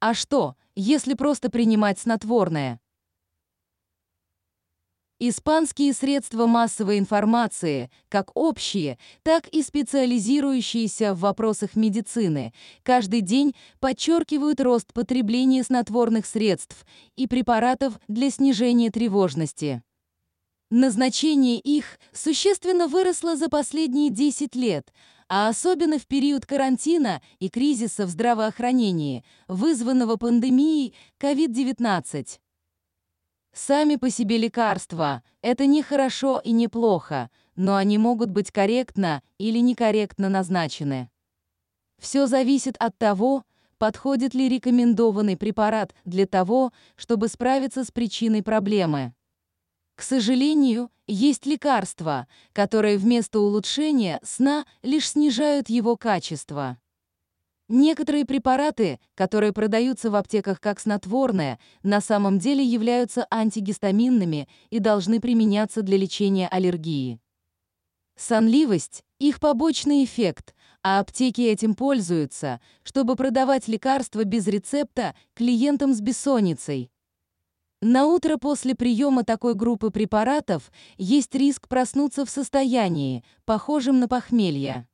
А что, если просто принимать снотворное? Испанские средства массовой информации, как общие, так и специализирующиеся в вопросах медицины, каждый день подчеркивают рост потребления снотворных средств и препаратов для снижения тревожности. Назначение их существенно выросло за последние 10 лет, а особенно в период карантина и кризиса в здравоохранении, вызванного пандемией COVID-19. Сами по себе лекарства – это не хорошо и не плохо, но они могут быть корректно или некорректно назначены. Все зависит от того, подходит ли рекомендованный препарат для того, чтобы справиться с причиной проблемы. К сожалению, есть лекарства, которые вместо улучшения сна лишь снижают его качество. Некоторые препараты, которые продаются в аптеках как снотворное, на самом деле являются антигистаминными и должны применяться для лечения аллергии. Сонливость – их побочный эффект, а аптеки этим пользуются, чтобы продавать лекарства без рецепта клиентам с бессонницей. На утро после приема такой группы препаратов есть риск проснуться в состоянии, похожем на похмелье.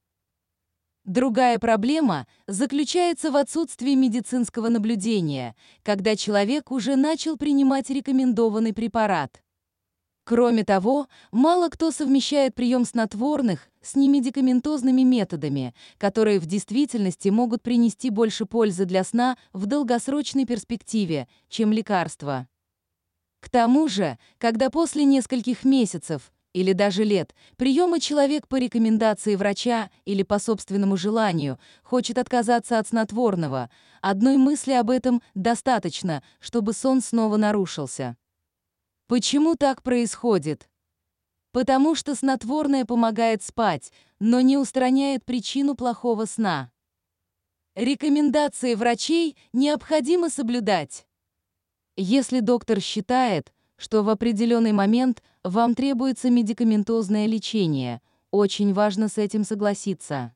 Другая проблема заключается в отсутствии медицинского наблюдения, когда человек уже начал принимать рекомендованный препарат. Кроме того, мало кто совмещает прием снотворных с немедикаментозными методами, которые в действительности могут принести больше пользы для сна в долгосрочной перспективе, чем лекарства. К тому же, когда после нескольких месяцев или даже лет, приема человек по рекомендации врача или по собственному желанию хочет отказаться от снотворного, одной мысли об этом достаточно, чтобы сон снова нарушился. Почему так происходит? Потому что снотворное помогает спать, но не устраняет причину плохого сна. Рекомендации врачей необходимо соблюдать. Если доктор считает, что в определенный момент вам требуется медикаментозное лечение. Очень важно с этим согласиться.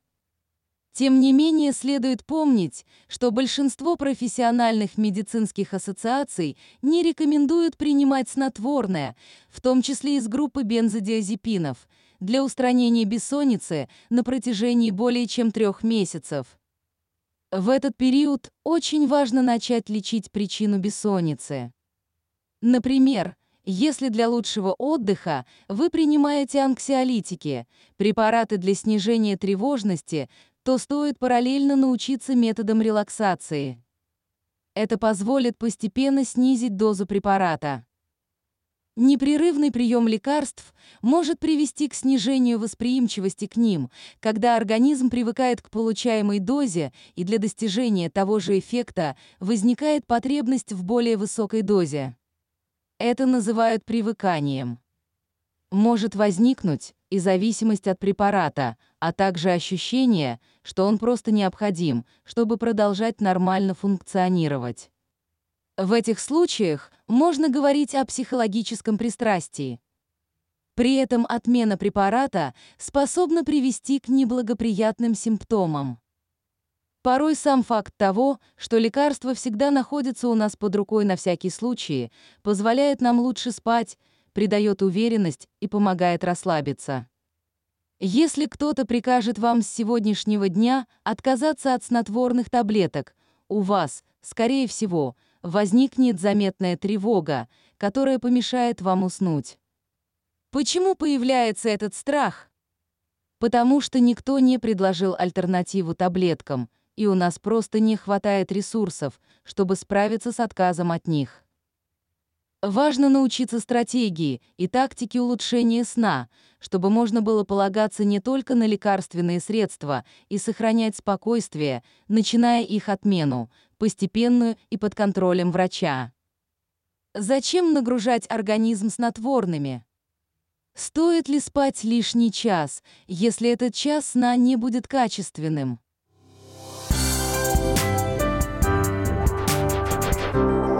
Тем не менее, следует помнить, что большинство профессиональных медицинских ассоциаций не рекомендуют принимать снотворное, в том числе из группы бензодиазепинов, для устранения бессонницы на протяжении более чем трех месяцев. В этот период очень важно начать лечить причину бессонницы. Например, если для лучшего отдыха вы принимаете анксиолитики, препараты для снижения тревожности, то стоит параллельно научиться методам релаксации. Это позволит постепенно снизить дозу препарата. Непрерывный прием лекарств может привести к снижению восприимчивости к ним, когда организм привыкает к получаемой дозе, и для достижения того же эффекта возникает потребность в более высокой дозе. Это называют привыканием. Может возникнуть и зависимость от препарата, а также ощущение, что он просто необходим, чтобы продолжать нормально функционировать. В этих случаях можно говорить о психологическом пристрастии. При этом отмена препарата способна привести к неблагоприятным симптомам. Порой сам факт того, что лекарства всегда находятся у нас под рукой на всякий случай, позволяет нам лучше спать, придает уверенность и помогает расслабиться. Если кто-то прикажет вам с сегодняшнего дня отказаться от снотворных таблеток, у вас, скорее всего, возникнет заметная тревога, которая помешает вам уснуть. Почему появляется этот страх? Потому что никто не предложил альтернативу таблеткам – и у нас просто не хватает ресурсов, чтобы справиться с отказом от них. Важно научиться стратегии и тактике улучшения сна, чтобы можно было полагаться не только на лекарственные средства и сохранять спокойствие, начиная их отмену, постепенную и под контролем врача. Зачем нагружать организм снотворными? Стоит ли спать лишний час, если этот час сна не будет качественным? Thank